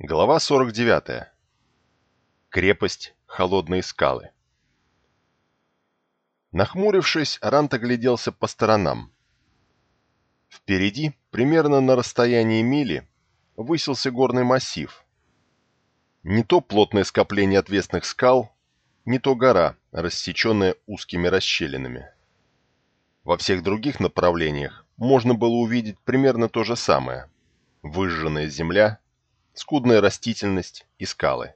Глава 49. Крепость Холодные скалы. Нахмурившись, Рант огляделся по сторонам. Впереди, примерно на расстоянии мили, высился горный массив. Не то плотное скопление отвесных скал, не то гора, рассеченная узкими расщелинами. Во всех других направлениях можно было увидеть примерно то же самое. Выжженная земля – скудная растительность и скалы.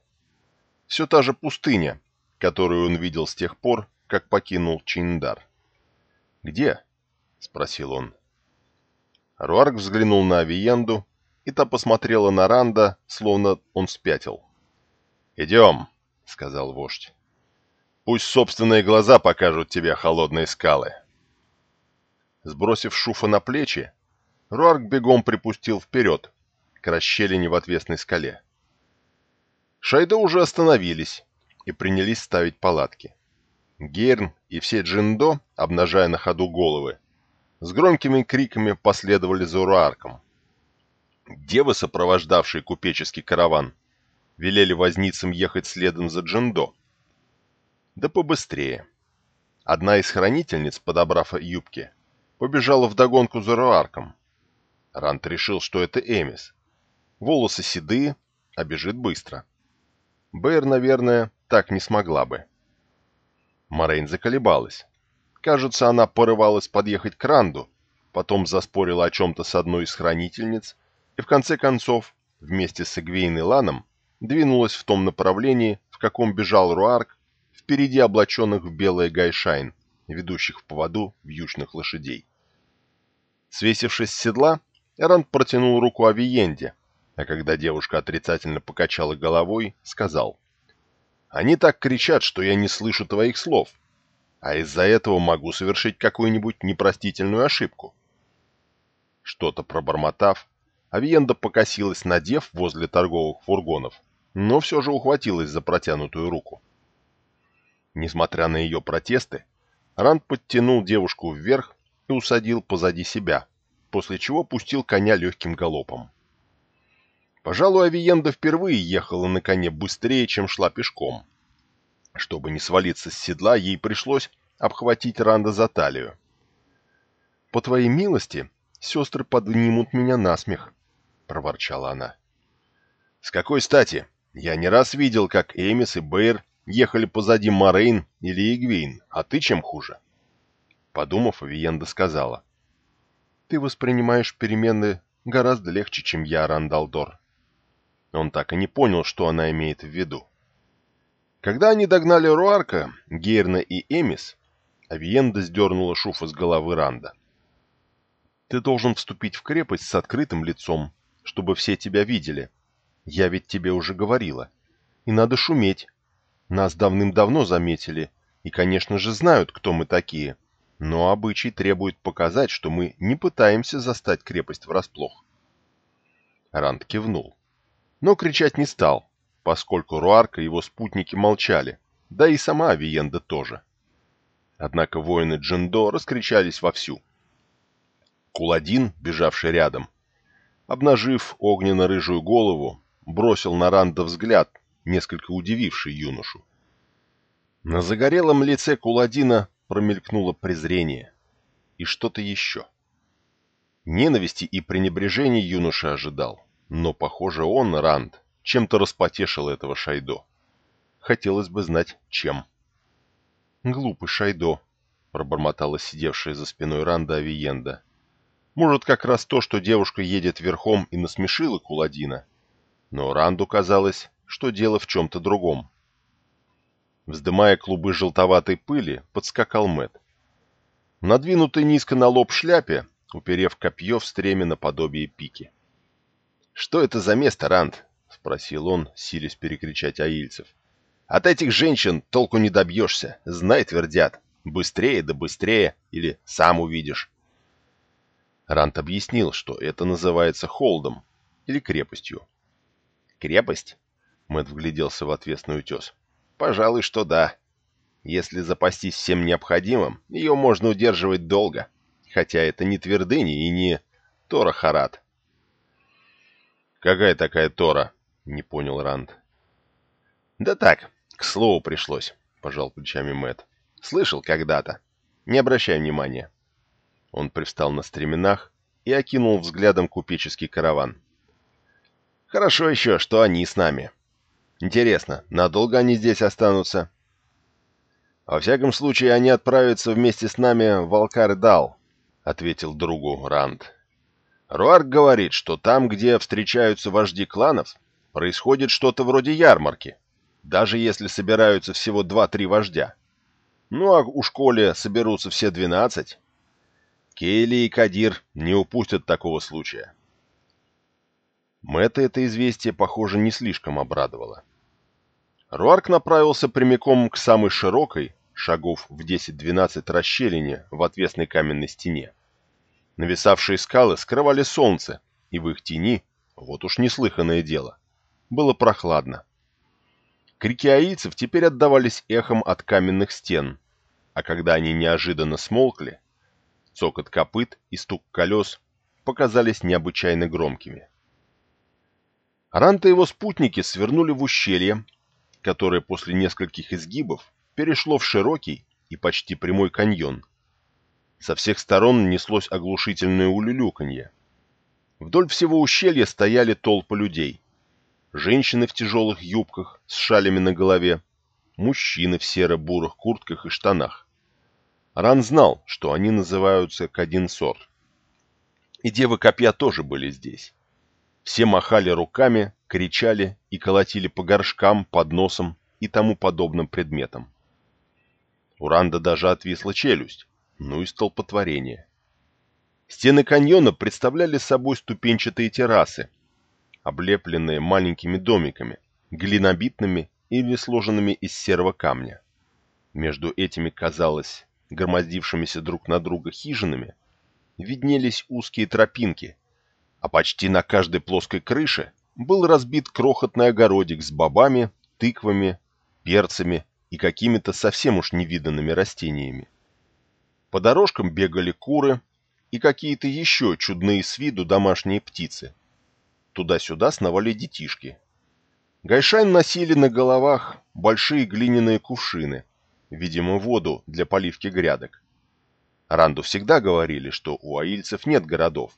Все та же пустыня, которую он видел с тех пор, как покинул Чиндар. «Где?» — спросил он. Руарк взглянул на Авиенду, и та посмотрела на Ранда, словно он спятил. «Идем», — сказал вождь. «Пусть собственные глаза покажут тебе холодные скалы». Сбросив шуфа на плечи, Руарк бегом припустил вперед, к расщелине в отвесной скале. Шайда уже остановились и принялись ставить палатки. Герн и все джиндо, обнажая на ходу головы, с громкими криками последовали за Уруарком. Девы, сопровождавшие купеческий караван, велели возницам ехать следом за джиндо. Да побыстрее. Одна из хранительниц, подобрав юбки, побежала вдогонку за Руарком. Рант решил, что это Эмис, волосы седые, а бежит быстро. Бэйр, наверное, так не смогла бы. Морейн заколебалась. Кажется, она порывалась подъехать к Ранду, потом заспорила о чем-то с одной из хранительниц и в конце концов, вместе с Эгвейн и Ланом, двинулась в том направлении, в каком бежал Руарк, впереди облаченных в белое гайшайн, ведущих в поводу вьючных лошадей. Свесившись с седла, Ранд протянул руку Авиенде, а когда девушка отрицательно покачала головой, сказал, «Они так кричат, что я не слышу твоих слов, а из-за этого могу совершить какую-нибудь непростительную ошибку». Что-то пробормотав, Авиенда покосилась на дев возле торговых фургонов, но все же ухватилась за протянутую руку. Несмотря на ее протесты, Ранд подтянул девушку вверх и усадил позади себя, после чего пустил коня легким галопом. Пожалуй, Авиенда впервые ехала на коне быстрее, чем шла пешком. Чтобы не свалиться с седла, ей пришлось обхватить Ранда за талию. «По твоей милости, сестры поднимут меня на смех», — проворчала она. «С какой стати? Я не раз видел, как Эмис и Бэйр ехали позади Морейн или Эгвейн, а ты чем хуже?» Подумав, Авиенда сказала. «Ты воспринимаешь перемены гораздо легче, чем я, Ранд ал'Тор. Он так и не понял, что она имеет в виду. Когда они догнали Руарка, Гейрна и Эмис, Авиенда сдернула шуфа с головы Ранда. «Ты должен вступить в крепость с открытым лицом, чтобы все тебя видели. Я ведь тебе уже говорила. И надо шуметь. Нас давным-давно заметили, и, конечно же, знают, кто мы такие. Но обычай требует показать, что мы не пытаемся застать крепость врасплох». Ранд кивнул но кричать не стал, поскольку Руарка и его спутники молчали, да и сама Авиенда тоже. Однако воины Джиндо раскричались вовсю. Куладин, бежавший рядом, обнажив огненно-рыжую голову, бросил на Ранда взгляд, несколько удививший юношу. На загорелом лице Куладина промелькнуло презрение и что-то еще. Ненависти и пренебрежения юноша ожидал. Но, похоже, он, Ранд, чем-то распотешил этого Шайдо. Хотелось бы знать, чем. «Глупый Шайдо», — пробормотала сидевшая за спиной Ранда Авиенда. «Может, как раз то, что девушка едет верхом и насмешила Куладина. Но Ранду казалось, что дело в чем-то другом». Вздымая клубы желтоватой пыли, подскакал Мэт. Надвинутый низко на лоб шляпе, уперев копье в стремя наподобие пики. «Что это за место, Ранд?» — спросил он, силясь перекричать аильцев. «От этих женщин толку не добьешься, знай, твердят. Быстрее да быстрее, или сам увидишь». Рант объяснил, что это называется холдом или крепостью. «Крепость?» — Мэтт вгляделся в отвесный утес. «Пожалуй, что да. Если запастись всем необходимым, ее можно удерживать долго, хотя это не твердыни и не Торахарат. «Какая такая Тора?» — не понял Ранд. «Да так, к слову пришлось», — пожал плечами Мэт. «Слышал когда-то. Не обращай внимания». Он привстал на стременах и окинул взглядом купеческий караван. «Хорошо еще, что они с нами. Интересно, надолго они здесь останутся?» «Во всяком случае, они отправятся вместе с нами в Алкар-Дал», — ответил другу Ранд. «Руарк говорит, что там, где встречаются вожди кланов, происходит что-то вроде ярмарки, даже если собираются всего два-три вождя. Ну а у школе соберутся все двенадцать. Кейли и Кадир не упустят такого случая». Мэтта это известие, похоже, не слишком обрадовало. Руарк направился прямиком к самой широкой, шагов в 10-12 расщелине в отвесной каменной стене. Нависавшие скалы скрывали солнце, и в их тени, вот уж неслыханное дело, было прохладно. Крики аильцев теперь отдавались эхом от каменных стен, а когда они неожиданно смолкли, цокот копыт и стук колес показались необычайно громкими. Ранта и его спутники свернули в ущелье, которое после нескольких изгибов перешло в широкий и почти прямой каньон. Со всех сторон неслось оглушительное улюлюканье. Вдоль всего ущелья стояли толпы людей. Женщины в тяжелых юбках с шалями на голове, мужчины в серо-бурых куртках и штанах. Ран знал, что они называются Кадинсор. И девы копья тоже были здесь. Все махали руками, кричали и колотили по горшкам, подносам и тому подобным предметам. У Ранда даже отвисла челюсть, ну и столпотворение. Стены каньона представляли собой ступенчатые террасы, облепленные маленькими домиками, глинобитными или сложенными из серого камня. Между этими, казалось, громоздившимися друг на друга хижинами, виднелись узкие тропинки, а почти на каждой плоской крыше был разбит крохотный огородик с бобами, тыквами, перцами и какими-то совсем уж невиданными растениями. По дорожкам бегали куры и какие-то еще чудные с виду домашние птицы. Туда-сюда сновали детишки. Гайшайн носили на головах большие глиняные кувшины, видимо, воду для поливки грядок. Ранду всегда говорили, что у аильцев нет городов,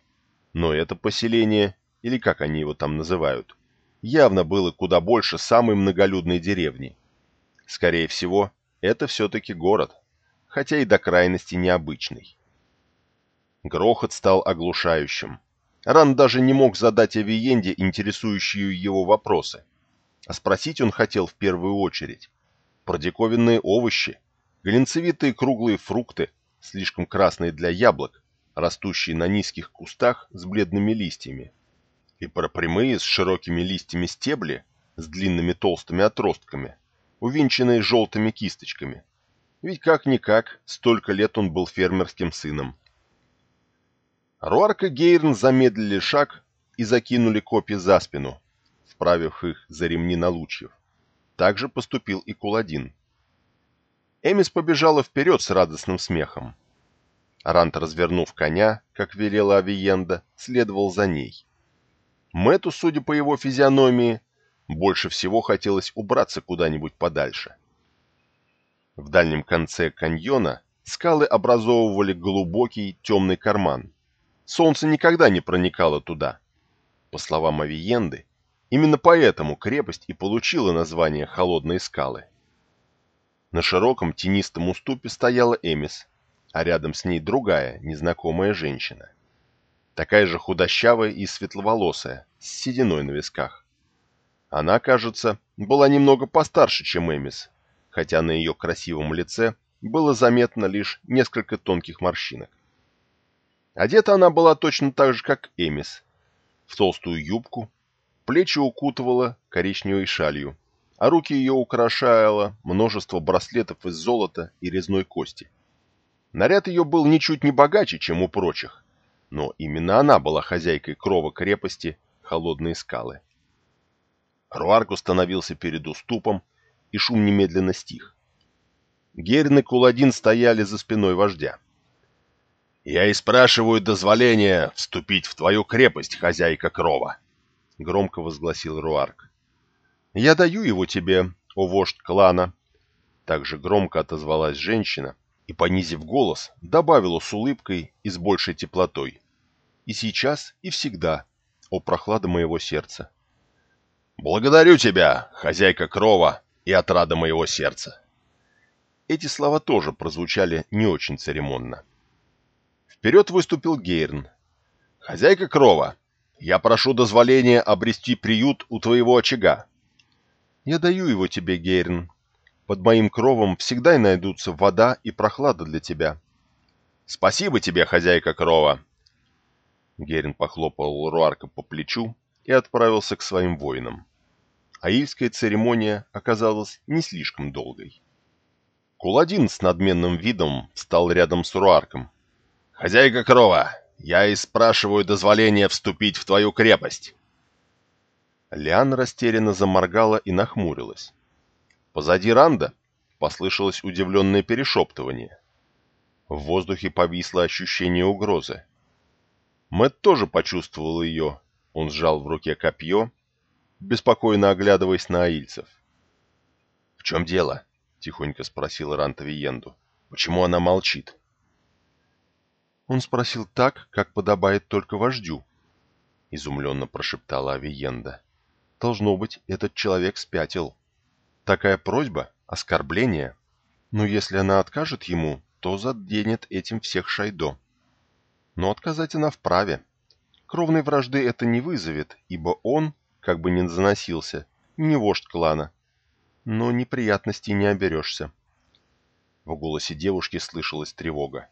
но это поселение, или как они его там называют, явно было куда больше самой многолюдной деревни. Скорее всего, это все-таки город, хотя и до крайности необычный. Грохот стал оглушающим. Ран даже не мог задать Авиенде интересующие его вопросы. А спросить он хотел в первую очередь. Про диковинные овощи, глинцевитые круглые фрукты, слишком красные для яблок, растущие на низких кустах с бледными листьями, и про прямые с широкими листьями стебли с длинными толстыми отростками, увенчанные желтыми кисточками. Ведь как-никак, столько лет он был фермерским сыном. Руарк и Гейрн замедлили шаг и закинули копья за спину, вправив их за ремни налучьев. Так же поступил и Куладин. Эмис побежала вперед с радостным смехом. Рант, развернув коня, как велела Авиенда, следовал за ней. Мэту, судя по его физиономии, больше всего хотелось убраться куда-нибудь подальше. В дальнем конце каньона скалы образовывали глубокий темный карман. Солнце никогда не проникало туда. По словам Авиенды, именно поэтому крепость и получила название «Холодные скалы». На широком тенистом уступе стояла Эмис, а рядом с ней другая, незнакомая женщина. Такая же худощавая и светловолосая, с сединой на висках. Она, кажется, была немного постарше, чем Эмис, хотя на ее красивом лице было заметно лишь несколько тонких морщинок. Одета она была точно так же, как Эмис, в толстую юбку, плечи укутывала коричневой шалью, а руки ее украшало множество браслетов из золота и резной кости. Наряд ее был ничуть не богаче, чем у прочих, но именно она была хозяйкой крова крепости Холодные скалы. Руарк установился перед уступом, и шум немедленно стих. Герин и Куладин стояли за спиной вождя. «Я и спрашиваю дозволения вступить в твою крепость, хозяйка крова», — громко возгласил Руарк. «Я даю его тебе, о вождь клана!» Также громко отозвалась женщина и, понизив голос, добавила с улыбкой и с большей теплотой. «И сейчас, и всегда, о прохлада моего сердца!» «Благодарю тебя, хозяйка крова и отрада моего сердца!» Эти слова тоже прозвучали не очень церемонно. Вперед выступил Гейрн. «Хозяйка крова, я прошу дозволения обрести приют у твоего очага». «Я даю его тебе, Гейрн. Под моим кровом всегда и найдутся вода и прохлада для тебя». «Спасибо тебе, хозяйка крова!» Герин похлопал Руарка по плечу и отправился к своим воинам. Аильская церемония оказалась не слишком долгой. Куладин с надменным видом встал рядом с Руарком. «Хозяйка крова, я и спрашиваю дозволения вступить в твою крепость!» Лиан растерянно заморгала и нахмурилась. Позади Ранда послышалось удивленное перешептывание. В воздухе повисло ощущение угрозы. Мэт тоже почувствовал ее. Он сжал в руке копье, беспокойно оглядываясь на аильцев. «В чем дело?» — тихонько спросил Рант Виенду. «Почему она молчит?» Он спросил так, как подобает только вождю, — изумленно прошептала Авиенда. Должно быть, этот человек спятил. Такая просьба — оскорбление. Но если она откажет ему, то заденет этим всех Шайдо. Но отказать она вправе. Кровной вражды это не вызовет, ибо он, как бы ни заносился, не вождь клана. Но неприятностей не оберешься. В голосе девушки слышалась тревога.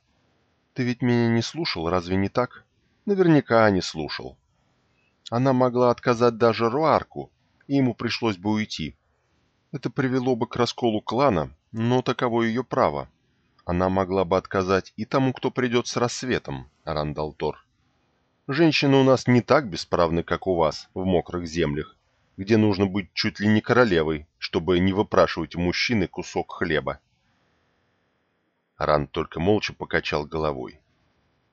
«Ты ведь меня не слушал, разве не так?» «Наверняка не слушал. Она могла отказать даже Руарку, и ему пришлось бы уйти. Это привело бы к расколу клана, но таково ее право. Она могла бы отказать и тому, кто придет с рассветом, Рандалтор. Женщины у нас не так бесправны, как у вас, в мокрых землях, где нужно быть чуть ли не королевой, чтобы не выпрашивать у мужчины кусок хлеба. Ранд только молча покачал головой.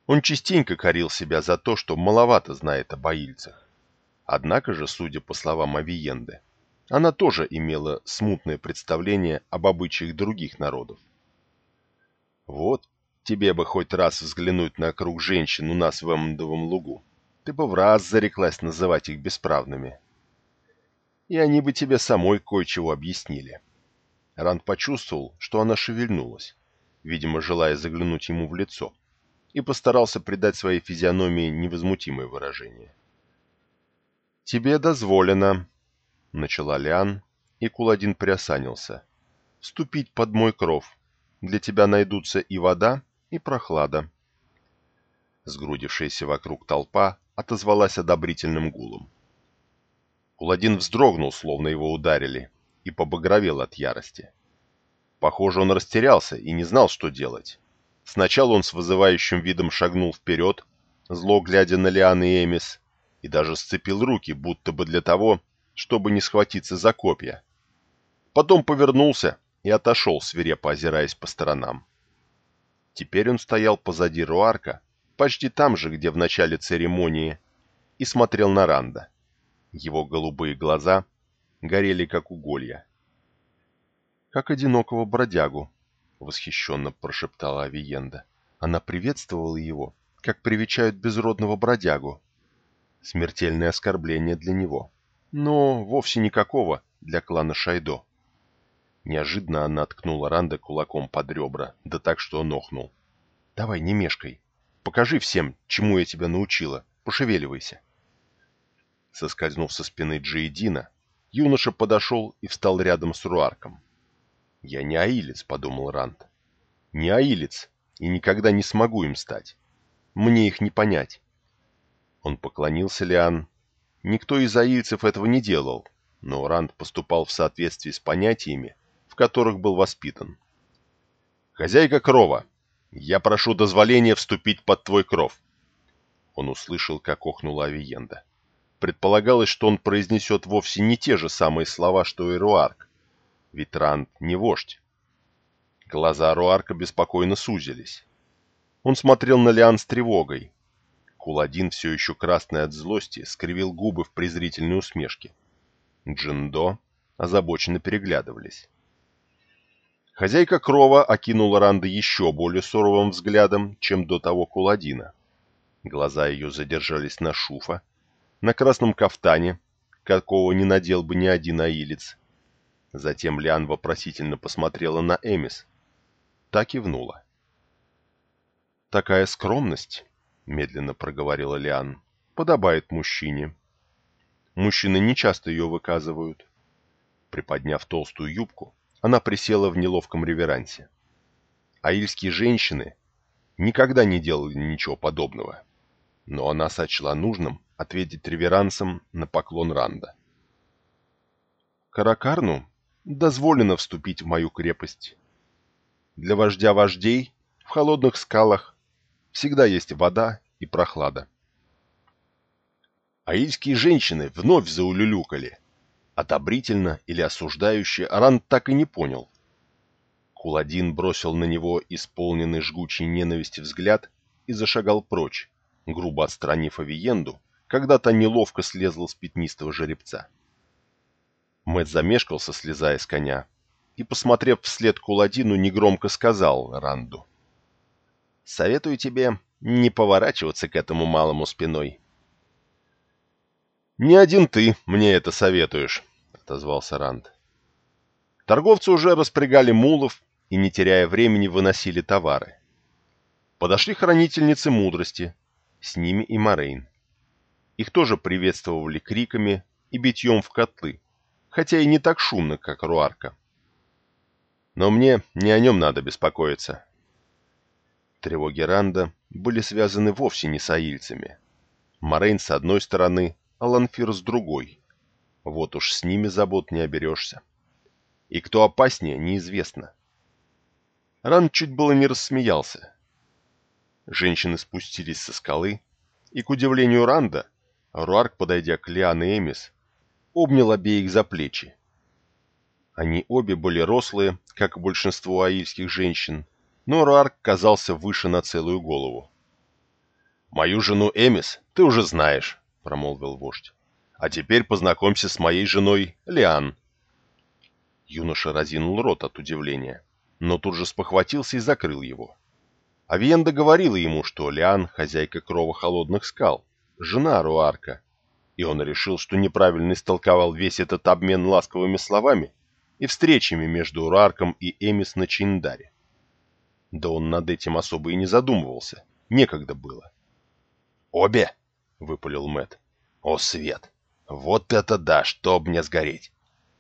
Он частенько корил себя за то, что маловато знает о боильцах. Однако же, судя по словам Авиенды, она тоже имела смутное представление об обычаях других народов. Вот тебе бы хоть раз взглянуть на круг женщин у нас в Эммондовом лугу. Ты бы в раз зареклась называть их бесправными. И они бы тебе самой кое-чего объяснили. Ранд почувствовал, что она шевельнулась, видимо, желая заглянуть ему в лицо, и постарался придать своей физиономии невозмутимое выражение. «Тебе дозволено», — начала Лиан, и Куладин приосанился. «Вступить под мой кров. Для тебя найдутся и вода, и прохлада». Сгрудившаяся вокруг толпа отозвалась одобрительным гулом. Куладин вздрогнул, словно его ударили, и побагровел от ярости. Похоже, он растерялся и не знал, что делать. Сначала он с вызывающим видом шагнул вперед, зло глядя на Лиан и Эмис, и даже сцепил руки, будто бы для того, чтобы не схватиться за копья. Потом повернулся и отошел, свирепо озираясь по сторонам. Теперь он стоял позади Руарка, почти там же, где в начале церемонии, и смотрел на Ранда. Его голубые глаза горели, как уголья. «Как одинокого бродягу», — восхищенно прошептала Авиенда. Она приветствовала его, как привечают безродного бродягу, Смертельное оскорбление для него. Но вовсе никакого для клана Шайдо. Неожиданно она ткнула Ранда кулаком под ребра, да так, что он охнул. «Давай, не мешкай. Покажи всем, чему я тебя научила. Пошевеливайся». Соскользнув со спины Джейдина, юноша подошел и встал рядом с Руарком. «Я не аилец», — подумал Ранд. «Не аилец, и никогда не смогу им стать. Мне их не понять. Он поклонился Лиан. Никто из аильцев этого не делал, но Ранд поступал в соответствии с понятиями, которых был воспитан. «Хозяйка крова, я прошу дозволения вступить под твой кров». Он услышал, как охнула Авиенда. Предполагалось, что он произнесет вовсе не те же самые слова, что и Руарк, ведь не вождь. Глаза Руарка беспокойно сузились. Он смотрел на Лиан с тревогой, Куладин, все еще красный от злости, скривил губы в презрительной усмешке. Джиндо озабоченно переглядывались. Хозяйка крова окинула Ранда еще более суровым взглядом, чем до того Куладина. Глаза ее задержались на Шуфа, на красном кафтане, какого не надел бы ни один аилец. Затем Лиан вопросительно посмотрела на Эмис. Так и внула. «Такая скромность», — медленно проговорила Лиан, — «подобает мужчине. Мужчины не часто ее выказывают». Приподняв толстую юбку, она присела в неловком реверансе. Аильские женщины никогда не делали ничего подобного, но она сочла нужным ответить реверансом на поклон Ранда. «Каракарну дозволено вступить в мою крепость. Для вождя вождей в холодных скалах всегда есть вода и прохлада». Аильские женщины вновь заулюлюкали – Одобрительно или осуждающе Аран так и не понял. Куладин бросил на него исполненный жгучей ненависти взгляд и зашагал прочь, грубо отстранив Авиенду, когда-то неловко слезла с пятнистого жеребца. Мэт замешкался, слезая с коня, и, посмотрев вслед Куладину, негромко сказал Ранду. «Советую тебе не поворачиваться к этому малому спиной». «Не один ты мне это советуешь», отозвался Ранд. Торговцы уже распрягали мулов и, не теряя времени, выносили товары. Подошли хранительницы мудрости, с ними и Морейн. Их тоже приветствовали криками и битьем в котлы, хотя и не так шумно, как Руарка. Но мне не о нем надо беспокоиться. Тревоги Ранда были связаны вовсе не с аильцами. Морейн с одной стороны, а Ланфир с другой. Вот уж с ними забот не оберешься. И кто опаснее, неизвестно. Ран чуть было не рассмеялся. Женщины спустились со скалы, и, к удивлению Ранда, Руарк, подойдя к Лиан и Эмис, обнял обеих за плечи. Они обе были рослые, как и большинство аильских женщин, но Руарк казался выше на целую голову. «Мою жену Эмис ты уже знаешь», — промолвил вождь. А теперь познакомься с моей женой Лиан». Юноша разинул рот от удивления, но тут же спохватился и закрыл его. Авиенда говорила ему, что Лиан – хозяйка крова холодных скал, жена Руарка, и он решил, что неправильно истолковал весь этот обмен ласковыми словами и встречами между Руарком и Эмис на Чиндаре. Да он над этим особо и не задумывался, некогда было. «Обе!» — выпалил Мэт. «О, свет! Вот это да, чтоб мне сгореть.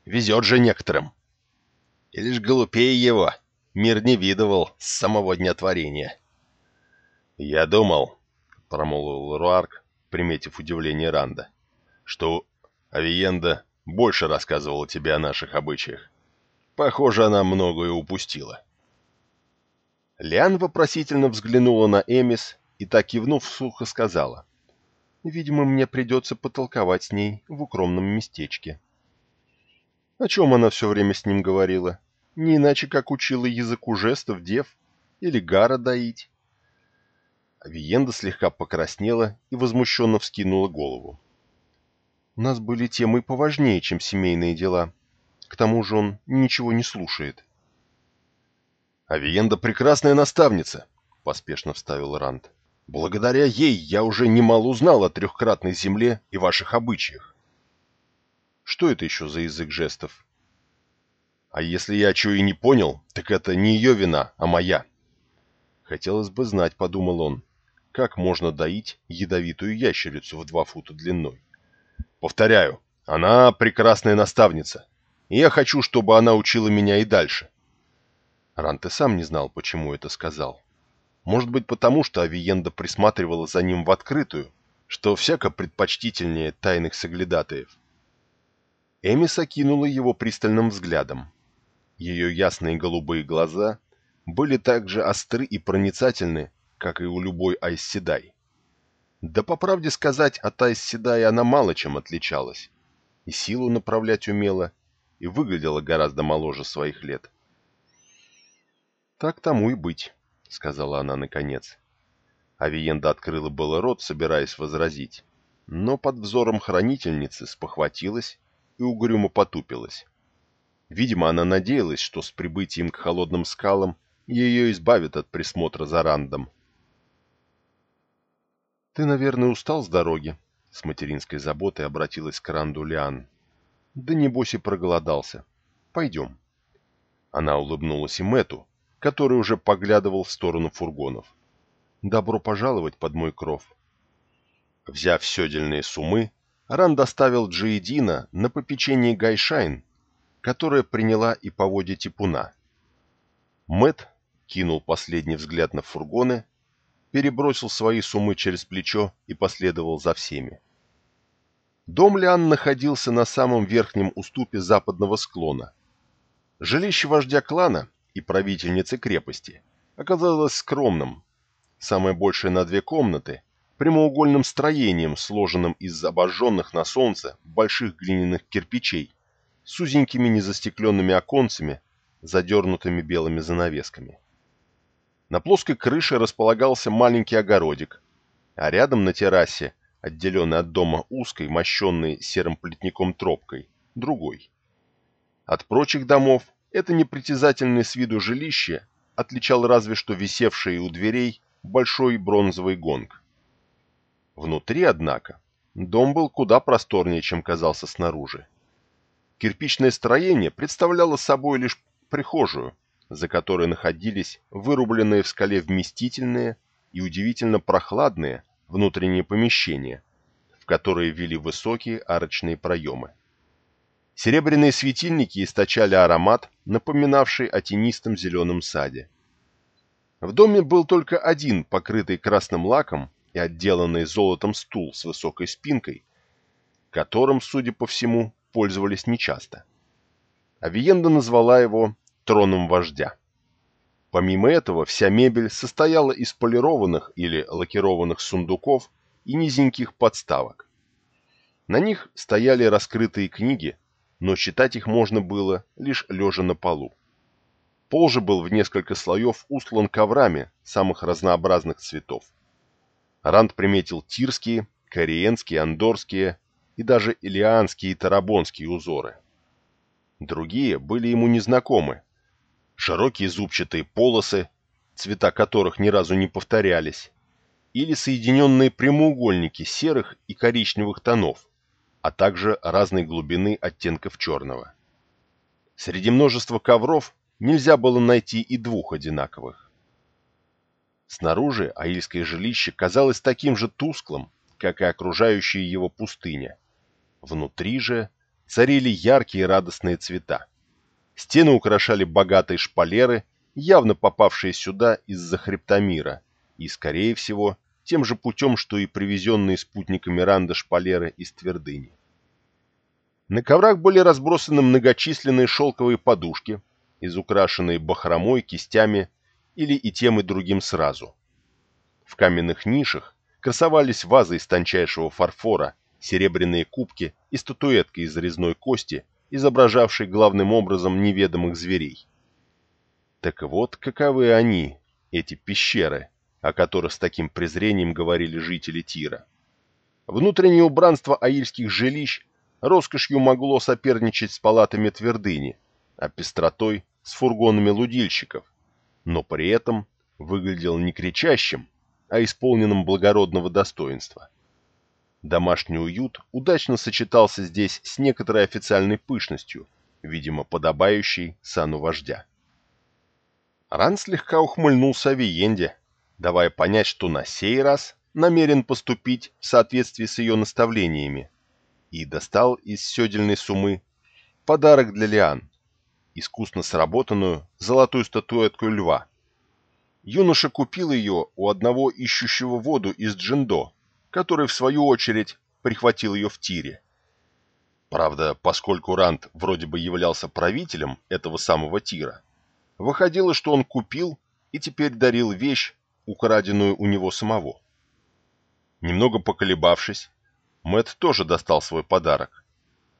Везет же некоторым. И лишь глупее его мир не видывал с самого дня творения. «Я думал», — промолвил Руарк, приметив удивление Ранда, «что Авиенда больше рассказывала тебе о наших обычаях. Похоже, она многое упустила». Лиан вопросительно взглянула на Эмис и, так кивнув, сухо сказала. Видимо, мне придется потолковать с ней в укромном местечке. О чем она все время с ним говорила? Не иначе, как учила языку жестов дев или гара доить. Авиенда слегка покраснела и возмущенно вскинула голову. У нас были темы поважнее, чем семейные дела. К тому же он ничего не слушает. «Авиенда прекрасная наставница», — поспешно вставил Ранд. Благодаря ей я уже немало узнал о трехкратной земле и ваших обычаях. Что это еще за язык жестов? А если я чего и не понял, так это не ее вина, а моя. Хотелось бы знать, подумал он, как можно доить ядовитую ящерицу в два фута длиной. Повторяю, она прекрасная наставница, и я хочу, чтобы она учила меня и дальше. Ранте сам не знал, почему это сказал. Может быть потому, что Авиенда присматривала за ним в открытую, что всяко предпочтительнее тайных соглядатаев. Эмис окинула его пристальным взглядом. Ее ясные голубые глаза были так же остры и проницательны, как и у любой Айсседай. Да по правде сказать, от Айсседай она мало чем отличалась. И силу направлять умела, и выглядела гораздо моложе своих лет. Так тому и быть. — сказала она наконец. Авиенда открыла было рот, собираясь возразить, но под взором хранительницы спохватилась и угрюмо потупилась. Видимо, она надеялась, что с прибытием к холодным скалам ее избавят от присмотра за Рандом. «Ты, наверное, устал с дороги?» — с материнской заботой обратилась к Ранду Лиан. «Да небось и проголодался. Пойдем». Она улыбнулась и Мэту, который уже поглядывал в сторону фургонов. «Добро пожаловать под мой кров». Взяв седельные сумы, Ран доставил Джиедина на попечение Гайшайн, которая приняла и поводья типуна. Мэт кинул последний взгляд на фургоны, перебросил свои суммы через плечо и последовал за всеми. Дом Лиан находился на самом верхнем уступе западного склона. Жилище вождя клана и правительницы крепости оказалось скромным, самое большее на две комнаты, прямоугольным строением, сложенным из обожженных на солнце больших глиняных кирпичей, с узенькими незастекленными оконцами, задернутыми белыми занавесками. На плоской крыше располагался маленький огородик, а рядом на террасе, отделенный от дома узкой, мощенной серым плетником тропкой, другой. От прочих домов это непритязательное с виду жилище отличал разве что висевший у дверей большой бронзовый гонг. Внутри, однако, дом был куда просторнее, чем казался снаружи. Кирпичное строение представляло собой лишь прихожую, за которой находились вырубленные в скале вместительные и удивительно прохладные внутренние помещения, в которые вели высокие арочные проемы. Серебряные светильники источали аромат, напоминавший о тенистом зеленом саде. В доме был только один покрытый красным лаком и отделанный золотом стул с высокой спинкой, которым, судя по всему, пользовались нечасто. Авиенда назвала его троном вождя. Помимо этого, вся мебель состояла из полированных или лакированных сундуков и низеньких подставок. На них стояли раскрытые книги, но читать их можно было лишь лежа на полу. Пол же был в несколько слоев устлан коврами самых разнообразных цветов. Ранд приметил тирские, кориенские, андорские и даже илианские и тарабонские узоры. Другие были ему незнакомы. Широкие зубчатые полосы, цвета которых ни разу не повторялись, или соединенные прямоугольники серых и коричневых тонов, а также разной глубины оттенков черного. Среди множества ковров нельзя было найти и двух одинаковых. Снаружи аильское жилище казалось таким же тусклым, как и окружающая его пустыня. Внутри же царили яркие радостные цвета. Стены украшали богатые шпалеры, явно попавшие сюда из-за хребта мира, и, скорее всего, тем же путем, что и привезенные спутниками Ранда шпалеры из твердыни. На коврах были разбросаны многочисленные шелковые подушки, изукрашенные бахромой, кистями или и тем и другим сразу. В каменных нишах красовались вазы из тончайшего фарфора, серебряные кубки и статуэтки из резной кости, изображавшей главным образом неведомых зверей. Так вот, каковы они, эти пещеры, о которых с таким презрением говорили жители Тира. Внутреннее убранство аильских жилищ роскошью могло соперничать с палатами твердыни, а пестротой с фургонами лудильщиков, но при этом выглядел не кричащим, а исполненным благородного достоинства. Домашний уют удачно сочетался здесь с некоторой официальной пышностью, видимо, подобающей сану вождя. Ран слегка ухмыльнулся Авиенде, давая понять, что на сей раз намерен поступить в соответствии с ее наставлениями, и достал из седельной сумы подарок для Лиан, искусно сработанную золотую статуэтку льва. Юноша купил ее у одного ищущего воду из Джиндо, который, в свою очередь, прихватил ее в тире. Правда, поскольку Ранд вроде бы являлся правителем этого самого тира, выходило, что он купил и теперь дарил вещь, украденную у него самого. Немного поколебавшись, Мэт тоже достал свой подарок.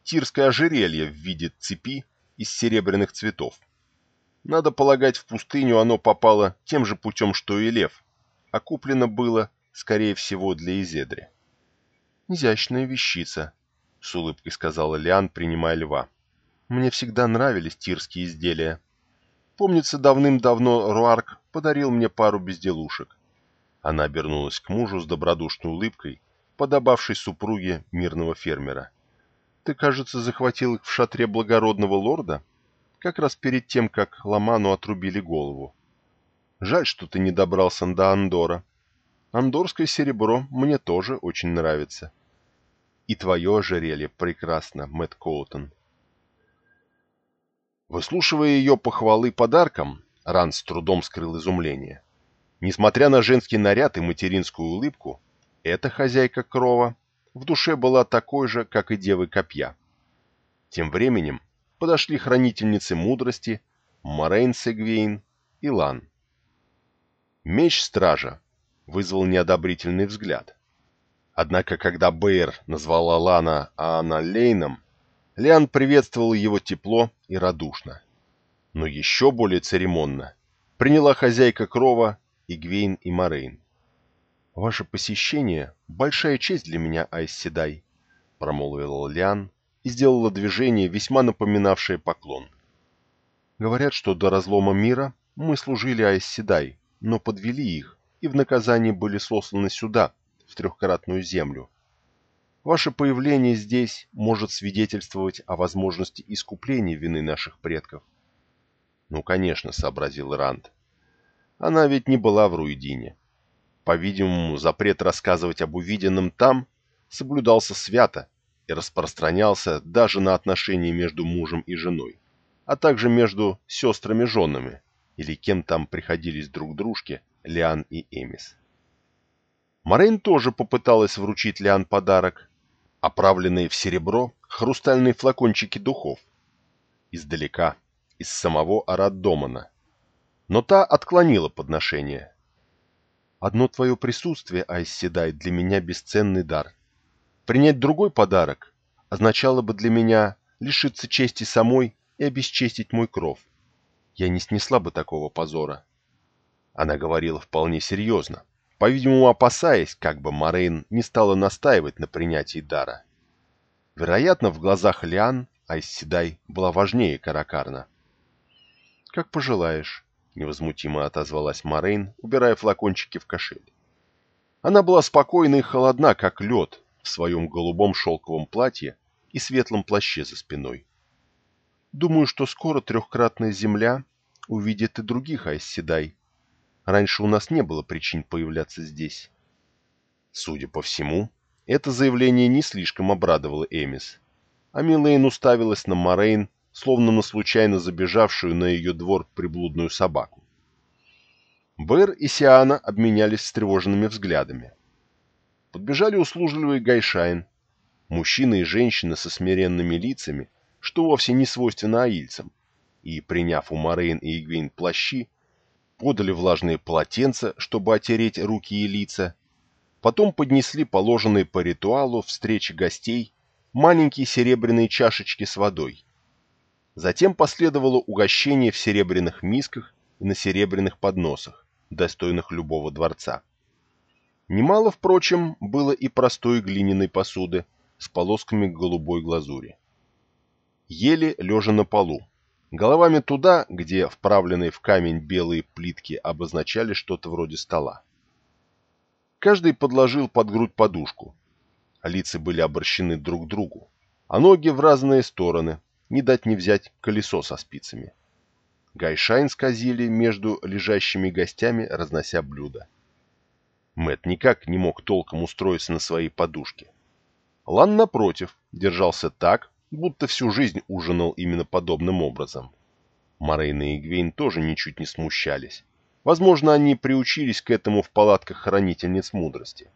Тирское ожерелье в виде цепи из серебряных цветов. Надо полагать, в пустыню оно попало тем же путем, что и лев, а куплено было, скорее всего, для Изедри. «Изящная вещица», — с улыбкой сказала Лиан, принимая льва. Мне всегда нравились тирские изделия. Помнится, давным-давно Руарк подарил мне пару безделушек. Она обернулась к мужу с добродушной улыбкой, подобавшей супруге мирного фермера. Ты, кажется, захватил их в шатре благородного лорда, как раз перед тем, как Ламану отрубили голову. Жаль, что ты не добрался до Андора. Андорское серебро мне тоже очень нравится. И твое ожерелье прекрасно, Мэтт Коутон. Выслушивая ее похвалы подарком, Ран с трудом скрыл изумление. Несмотря на женский наряд и материнскую улыбку, эта хозяйка крова в душе была такой же, как и девы копья. Тем временем подошли хранительницы мудрости Морейн с Эгвейн и Лан. Меч стража вызвал неодобрительный взгляд. Однако, когда Бэйр назвала Лана Аан'аллейном, Лиан приветствовал его тепло и радушно. Но еще более церемонно приняла хозяйка крова Эгвейн и Морейн. «Ваше посещение — большая честь для меня, Айз Седай», — промолвила Лиан и сделала движение, весьма напоминавшее поклон. «Говорят, что до разлома мира мы служили Айсседай, но подвели их и в наказание были сосланы сюда, в трехкратную землю. Ваше появление здесь может свидетельствовать о возможности искупления вины наших предков». «Ну, конечно», — сообразил Ранд. «Она ведь не была в Руидине». По-видимому, запрет рассказывать об увиденном там соблюдался свято и распространялся даже на отношения между мужем и женой, а также между сестрами-женами, или кем там приходились друг дружке Лиан и Эмис. Морейн тоже попыталась вручить Лиан подарок, оправленные в серебро хрустальные флакончики духов. Издалека, из самого Арат-Домана. Но та отклонила подношение – Одно твое присутствие, Айсседай, для меня бесценный дар. Принять другой подарок означало бы для меня лишиться чести самой и обесчестить мой кров. Я не снесла бы такого позора. Она говорила вполне серьезно, по-видимому опасаясь, как бы Морейн не стала настаивать на принятии дара. Вероятно, в глазах Лиан Айсседай была важнее Каракарна. «Как пожелаешь», невозмутимо отозвалась Морейн, убирая флакончики в кошель. Она была спокойна и холодна, как лед, в своем голубом шелковом платье и светлом плаще за спиной. Думаю, что скоро трехкратная земля увидит и других Айсседай. Раньше у нас не было причин появляться здесь. Судя по всему, это заявление не слишком обрадовало Эмис. А Мелэйн уставилась на Морейн словно на случайно забежавшую на ее двор приблудную собаку. Бэйр и Сеана обменялись встревоженными взглядами. Подбежали услужливый Гайшайн, мужчины и женщины со смиренными лицами, что вовсе не свойственно аильцам, и, приняв у Морейн и Эгвейн плащи, подали влажные полотенца, чтобы отереть руки и лица, потом поднесли положенные по ритуалу встречи гостей маленькие серебряные чашечки с водой, Затем последовало угощение в серебряных мисках и на серебряных подносах, достойных любого дворца. Немало, впрочем, было и простой глиняной посуды с полосками голубой глазури. Ели лежа на полу, головами туда, где вправленные в камень белые плитки обозначали что-то вроде стола. Каждый подложил под грудь подушку. Лица были обращены друг к другу, а ноги в разные стороны, не дать не взять колесо со спицами. Гайшайн скользили между лежащими гостями, разнося блюда. Мэт никак не мог толком устроиться на своей подушке. Лан, напротив, держался так, будто всю жизнь ужинал именно подобным образом. Морейн и Эгвейн тоже ничуть не смущались. Возможно, они приучились к этому в палатках хранительниц мудрости.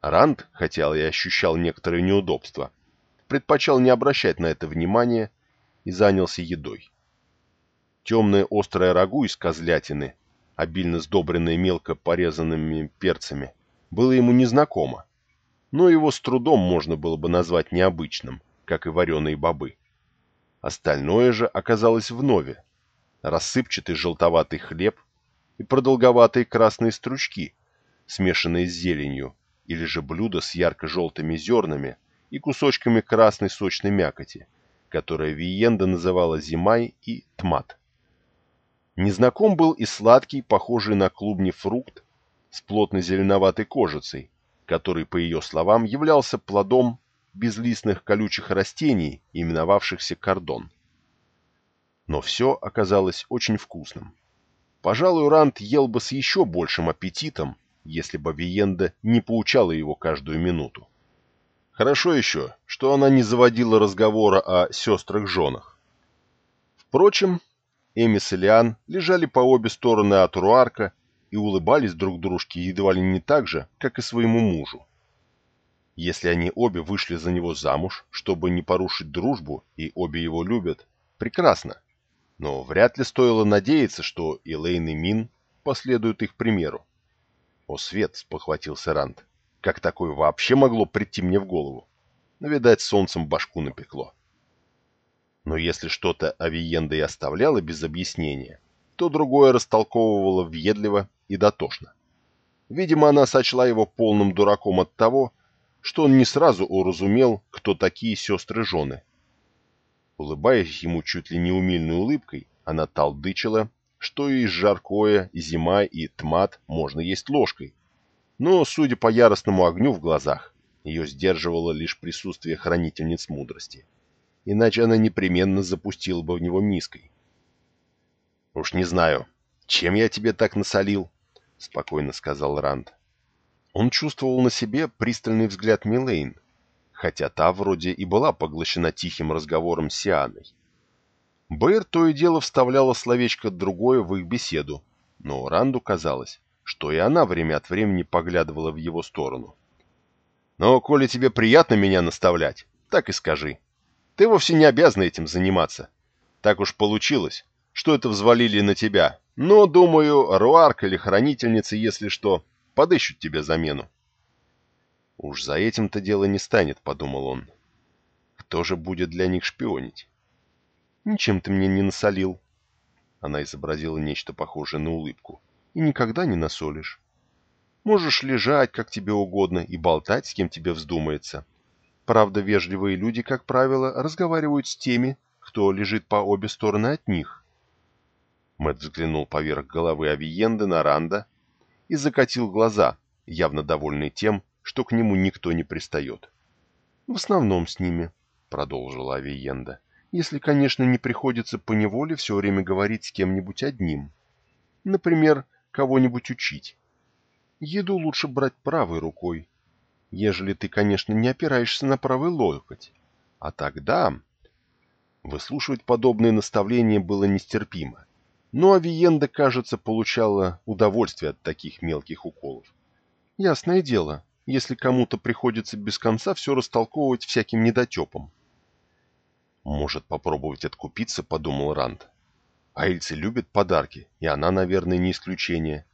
Ранд, хотя и ощущал некоторые неудобства, предпочел не обращать на это внимания и занялся едой. Темное острое рагу из козлятины, обильно сдобренное мелко порезанными перцами, было ему незнакомо, но его с трудом можно было бы назвать необычным, как и вареные бобы. Остальное же оказалось вновь. Рассыпчатый желтоватый хлеб и продолговатые красные стручки, смешанные с зеленью, или же блюдо с ярко-желтыми зернами, и кусочками красной сочной мякоти, которое Виенда называла Зимай и Тмат. Незнаком был и сладкий, похожий на клубни фрукт с плотной зеленоватой кожицей, который, по ее словам, являлся плодом безлистных колючих растений, именовавшихся кордон. Но все оказалось очень вкусным. Пожалуй, Рант ел бы с еще большим аппетитом, если бы Виенда не поучала его каждую минуту. Хорошо еще, что она не заводила разговора о сестрах-женах. Впрочем, Эмис и Лиан лежали по обе стороны от Руарка и улыбались друг дружке едва ли не так же, как и своему мужу. Если они обе вышли за него замуж, чтобы не порушить дружбу, и обе его любят, прекрасно. Но вряд ли стоило надеяться, что Элейн и Мин последуют их примеру. «О, Свет!» — спохватился Ранд. «Как такое вообще могло прийти мне в голову? Но, видать, солнцем башку напекло». Но если что-то Авиенда и оставляла без объяснения, то другое растолковывало въедливо и дотошно. Видимо, она сочла его полным дураком от того, что он не сразу уразумел, кто такие сестры-жены. Улыбаясь ему чуть ли не умильной улыбкой, она талдычила, что и жаркое, и зима, и тмат можно есть ложкой. Но, судя по яростному огню в глазах, ее сдерживало лишь присутствие хранительниц мудрости иначе она непременно запустила бы в него миской. «Уж не знаю, чем я тебе так насолил?» — спокойно сказал Ранд. Он чувствовал на себе пристальный взгляд Милейн, хотя та вроде и была поглощена тихим разговором с Сианой. Бэйр то и дело вставляла словечко другое в их беседу, но Ранду казалось, что и она время от времени поглядывала в его сторону. «Но, коли тебе приятно меня наставлять, так и скажи», ты вовсе не обязан этим заниматься. Так уж получилось, что это взвалили на тебя. Но, думаю, Руарк или Хранительница, если что, подыщут тебе замену. Уж за этим-то дело не станет, подумал он. Кто же будет для них шпионить? Ничем ты мне не насолил. Она изобразила нечто похожее на улыбку. И никогда не насолишь. Можешь лежать, как тебе угодно, и болтать, с кем тебе вздумается. Правда, вежливые люди, как правило, разговаривают с теми, кто лежит по обе стороны от них. Мэтт взглянул поверх головы Авиенды на Ранда и закатил глаза, явно довольный тем, что к нему никто не пристает. «В основном с ними», — продолжила Авиенда, «если, конечно, не приходится поневоле все время говорить с кем-нибудь одним. Например, кого-нибудь учить. Еду лучше брать правой рукой, ежели ты, конечно, не опираешься на правый локоть. А тогда... Выслушивать подобные наставления было нестерпимо. Но Авиенда, кажется, получала удовольствие от таких мелких уколов. Ясное дело, если кому-то приходится без конца все растолковывать всяким недотепом. «Может попробовать откупиться», — подумал Ранд. Айльцы любят подарки, и она, наверное, не исключение.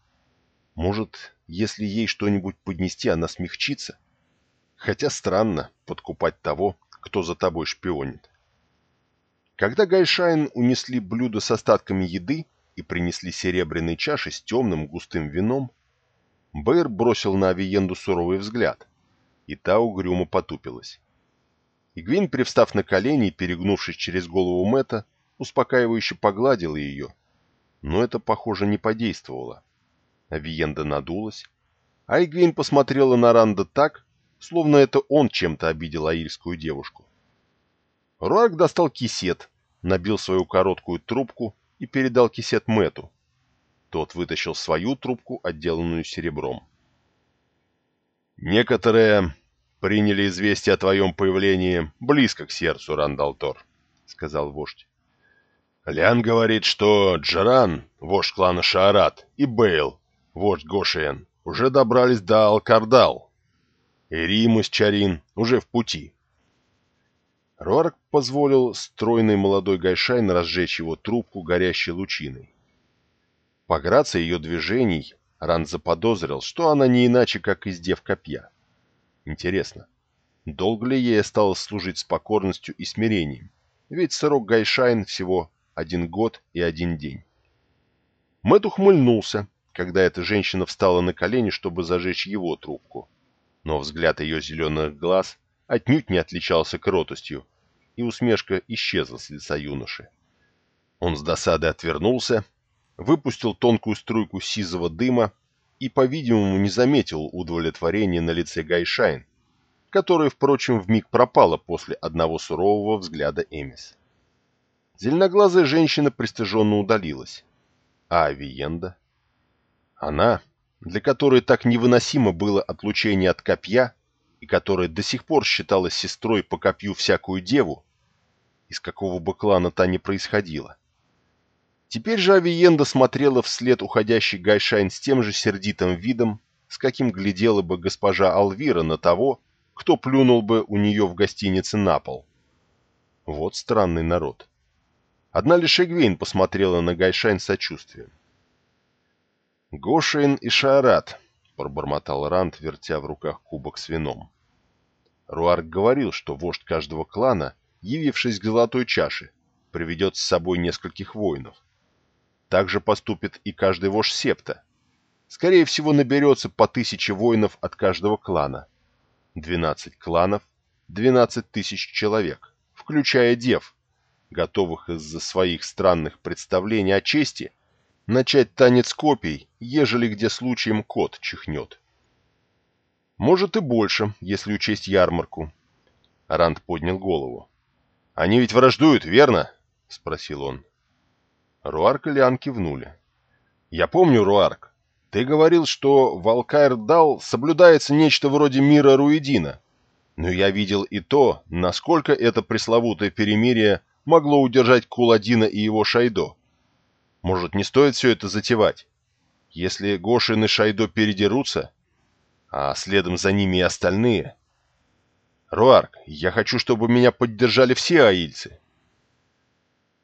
Может, если ей что-нибудь поднести, она смягчится? Хотя странно подкупать того, кто за тобой шпионит. Когда Гайшайн унесли блюдо с остатками еды и принесли серебряные чаши с темным густым вином, Бэйр бросила на Авиенду суровый взгляд, и та угрюмо потупилась. Игвин, привстав на колени и перегнувшись через голову Мэта, успокаивающе погладила ее, но это, похоже, не подействовало. Авиенда надулась, а Игвин посмотрела на Ранда так, словно это он чем-то обидел аильскую девушку. Руак достал кисет, набил свою короткую трубку и передал кисет Мэту. Тот вытащил свою трубку, отделанную серебром. «Некоторые приняли известие о твоем появлении близко к сердцу, Ранд ал'Тор», — сказал вождь. Лиан говорит, что Джаран, вождь клана Шаарат, и Бейл, вождь Гошиен, уже добрались до Алкайр Дал, Эрим из Чарин уже в пути. Руарк позволил стройной молодой Гайшайн разжечь его трубку горящей лучиной. По грации ее движений Ран заподозрил, что она не иначе, как издев копья. Интересно, долго ли ей осталось служить с покорностью и смирением? Ведь срок Гайшайн всего один год и один день. Мэт ухмыльнулся, когда эта женщина встала на колени, чтобы зажечь его трубку но взгляд ее зеленых глаз отнюдь не отличался кротостью, и усмешка исчезла с лица юноши. Он с досадой отвернулся, выпустил тонкую струйку сизого дыма и, по-видимому, не заметил удовлетворения на лице Гайшайн, которое, впрочем, вмиг пропало после одного сурового взгляда Эмис. Зеленоглазая женщина пристыженно удалилась. А Авиенда? Она, для которой так невыносимо было отлучение от копья, и которая до сих пор считалась сестрой по копью всякую деву, из какого бы клана та ни происходила. Теперь же Авиенда смотрела вслед уходящей Гайшайн с тем же сердитым видом, с каким глядела бы госпожа Алвира на того, кто плюнул бы у нее в гостинице на пол. Вот странный народ. Одна лишь Эгвейн посмотрела на Гайшайн с сочувствием. «Гошиен и Шаарат», — пробормотал Ранд, вертя в руках кубок с вином. Руарк говорил, что вождь каждого клана, явившись к золотой чаше, приведет с собой нескольких воинов. Так же поступит и каждый вождь септа. Скорее всего, наберется по тысяче воинов от каждого клана. Двенадцать кланов, двенадцать тысяч человек, включая дев, готовых из-за своих странных представлений о чести начать танец копий, ежели где случаем кот чихнет. Может и больше, если учесть ярмарку. Ранд поднял голову. «Они ведь враждуют, верно?» — спросил он. Руарк и Лиан кивнули. «Я помню, Руарк, ты говорил, что в Алкаэр-Дал соблюдается нечто вроде мира Руидина. Но я видел и то, насколько это пресловутое перемирие могло удержать Куладина и его Шайдо. Может, не стоит все это затевать? Если Гошин и Шайдо передерутся, а следом за ними и остальные... Руарк, я хочу, чтобы меня поддержали все аильцы.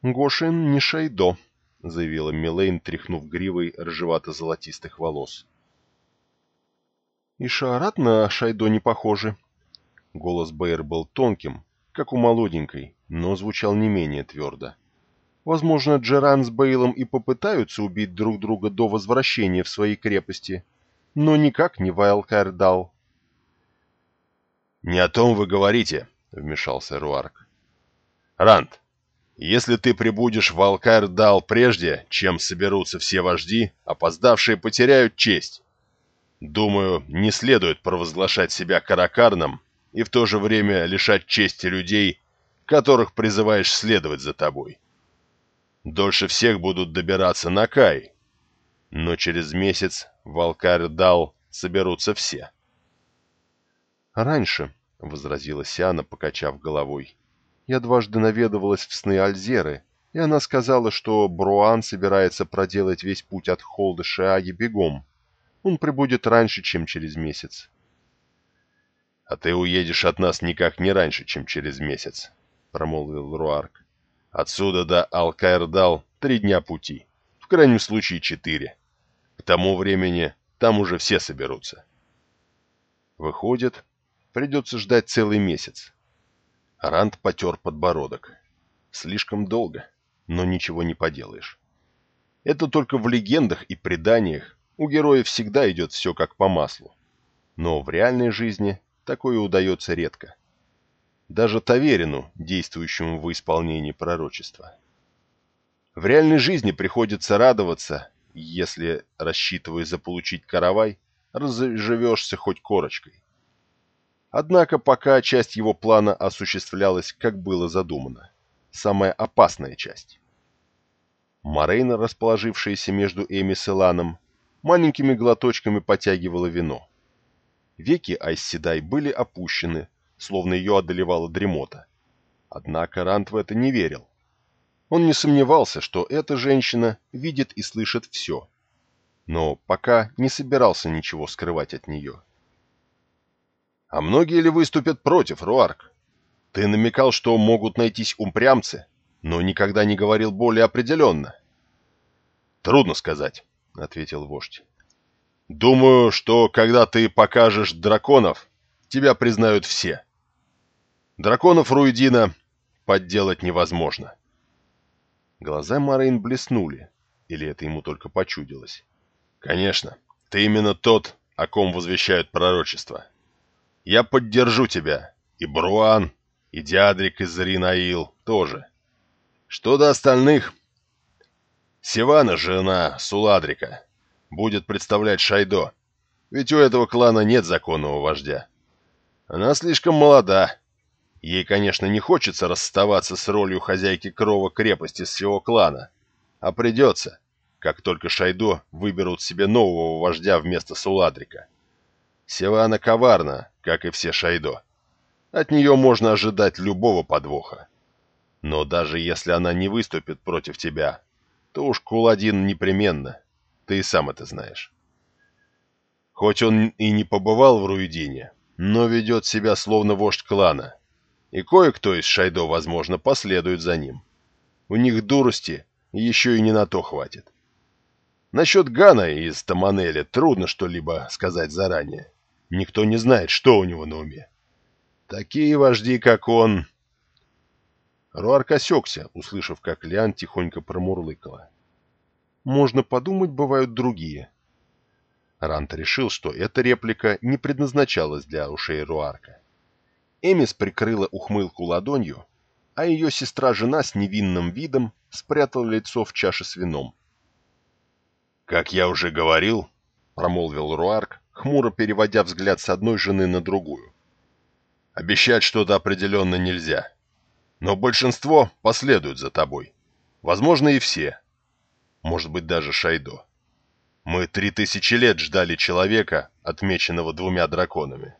Гошин не Шайдо, заявила Милейн, тряхнув гривой рыжевато-золотистых волос. И Шаарат на Шайдо не похожи. Голос Бэйр был тонким, как у молоденькой, но звучал не менее твердо. Возможно, Джеран с Бейлом и попытаются убить друг друга до возвращения в свои крепости, но никак не Вайлкардал. «Не о том вы говорите», — вмешался Руарк. «Ранд, если ты прибудешь в Алкардал прежде, чем соберутся все вожди, опоздавшие потеряют честь. Думаю, не следует провозглашать себя каракарном и в то же время лишать чести людей, которых призываешь следовать за тобой. Дольше всех будут добираться на Кай. Но через месяц в Алкар-Дал соберутся все. «Раньше», — возразила Сиана, покачав головой, — «я дважды наведывалась в сны Альзеры, и она сказала, что Бруан собирается проделать весь путь от Холда Шиаги бегом. Он прибудет раньше, чем через месяц». «А ты уедешь от нас никак не раньше, чем через месяц», — промолвил Руарк. Отсюда до Алкаэрдал три дня пути, в крайнем случае четыре. К тому времени там уже все соберутся. Выходит, придется ждать целый месяц. Ранд потер подбородок. Слишком долго, но ничего не поделаешь. Это только в легендах и преданиях у героев всегда идет все как по маслу. Но в реальной жизни такое удается редко даже Таверину, действующему в исполнении пророчества. В реальной жизни приходится радоваться, если, рассчитывая заполучить каравай, разживешься хоть корочкой. Однако пока часть его плана осуществлялась, как было задумано. Самая опасная часть. Морейна, расположившаяся между Эми и Ланом, маленькими глоточками потягивала вино. Веки Айсседай были опущены, словно ее одолевала дремота. Однако Рант в это не верил. Он не сомневался, что эта женщина видит и слышит все, но пока не собирался ничего скрывать от нее. «А многие ли выступят против, Руарк? Ты намекал, что могут найтись упрямцы, но никогда не говорил более определенно». «Трудно сказать», — ответил вождь. «Думаю, что когда ты покажешь драконов, тебя признают все». Драконов Руидина подделать невозможно. Глаза Марин блеснули, или это ему только почудилось. Конечно, ты именно тот, о ком возвещают пророчество. Я поддержу тебя, и Бруан, И Диадрик из Ринаил тоже. Что до остальных... Сивана, жена Суладрика, будет представлять Шайдо, ведь у этого клана нет законного вождя. Она слишком молода. Ей, конечно, не хочется расставаться с ролью хозяйки крова крепости всего клана, а придется, как только Шайдо выберут себе нового вождя вместо Суладрика. Севана коварна, как и все Шайдо. От нее можно ожидать любого подвоха. Но даже если она не выступит против тебя, то уж Куладин непременно. Ты и сам это знаешь. Хоть он и не побывал в Руидине, но ведет себя словно вождь клана. И кое-кто из Шайдо, возможно, последует за ним. У них дурости еще и не на то хватит. Насчет Гана из Таманеля трудно что-либо сказать заранее. Никто не знает, что у него на уме. Такие вожди, как он... Руарк осекся, услышав, как Лиан тихонько промурлыкала. «Можно подумать, бывают другие». Рант решил, что эта реплика не предназначалась для ушей Руарка. Эмис прикрыла ухмылку ладонью, а ее сестра-жена с невинным видом спрятала лицо в чаше с вином. «Как я уже говорил», — промолвил Руарк, хмуро переводя взгляд с одной жены на другую. «Обещать что-то определенно нельзя, но большинство последует за тобой. Возможно, и все. Может быть, даже Шайдо. Мы три тысячи лет ждали человека, отмеченного двумя драконами.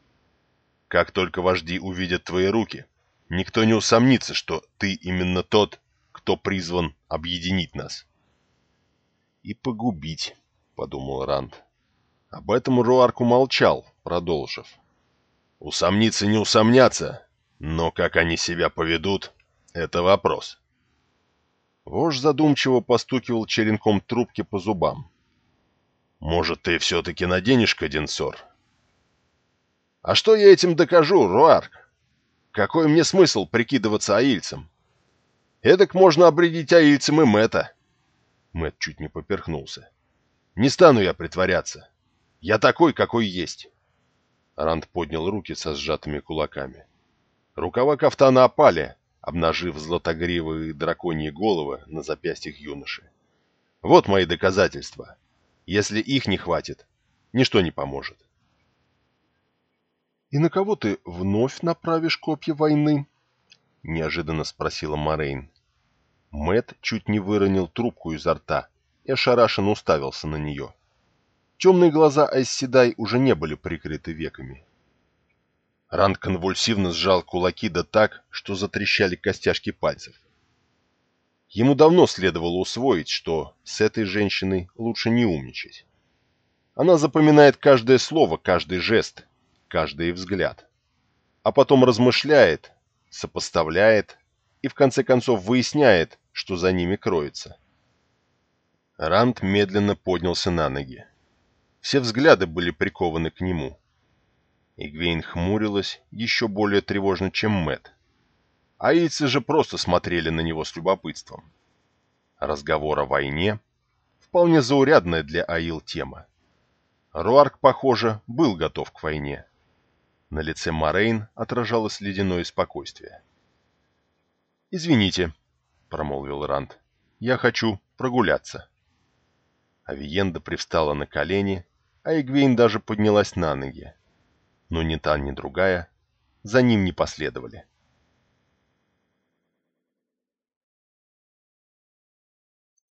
Как только вожди увидят твои руки, никто не усомнится, что ты именно тот, кто призван объединить нас». «И погубить», — подумал Ранд. Об этом Руарк умолчал, продолжив. Усомниться не усомнятся, но как они себя поведут, это вопрос. Вождь задумчиво постукивал черенком трубки по зубам. «Может, ты все-таки наденешь каденсор?» «А что я этим докажу, Руарк? Какой мне смысл прикидываться аильцем? Эдак можно обредить аильцем и Мэтта». Мэтт чуть не поперхнулся. «Не стану я притворяться. Я такой, какой есть. Ранд поднял руки со сжатыми кулаками. Рукава кафтана опали, обнажив златогривые драконьи головы на запястьях юноши. Вот мои доказательства. Если их не хватит, ничто не поможет. «И на кого ты вновь направишь копья войны?» — неожиданно спросила Морейн. Мэт чуть не выронил трубку изо рта и ошарашенно уставился на нее. Темные глаза Айсседай уже не были прикрыты веками. Ранд конвульсивно сжал кулаки да так, что затрещали костяшки пальцев. Ему давно следовало усвоить, что с этой женщиной лучше не умничать. Она запоминает каждое слово, каждый жест, каждый взгляд. А потом размышляет, сопоставляет и в конце концов выясняет, что за ними кроется. Ранд медленно поднялся на ноги. Все взгляды были прикованы к нему. Игвейн хмурилась еще более тревожно, чем Мэт. Аильцы же просто смотрели на него с любопытством. Разговор о войне — вполне заурядная для Аил тема. Руарк, похоже, был готов к войне. На лице Морейн отражалось ледяное спокойствие. «Извините», — промолвил Ранд, — «я хочу прогуляться». Авиенда привстала на колени а Эгвейн даже поднялась на ноги. Но ни та, ни другая за ним не последовали.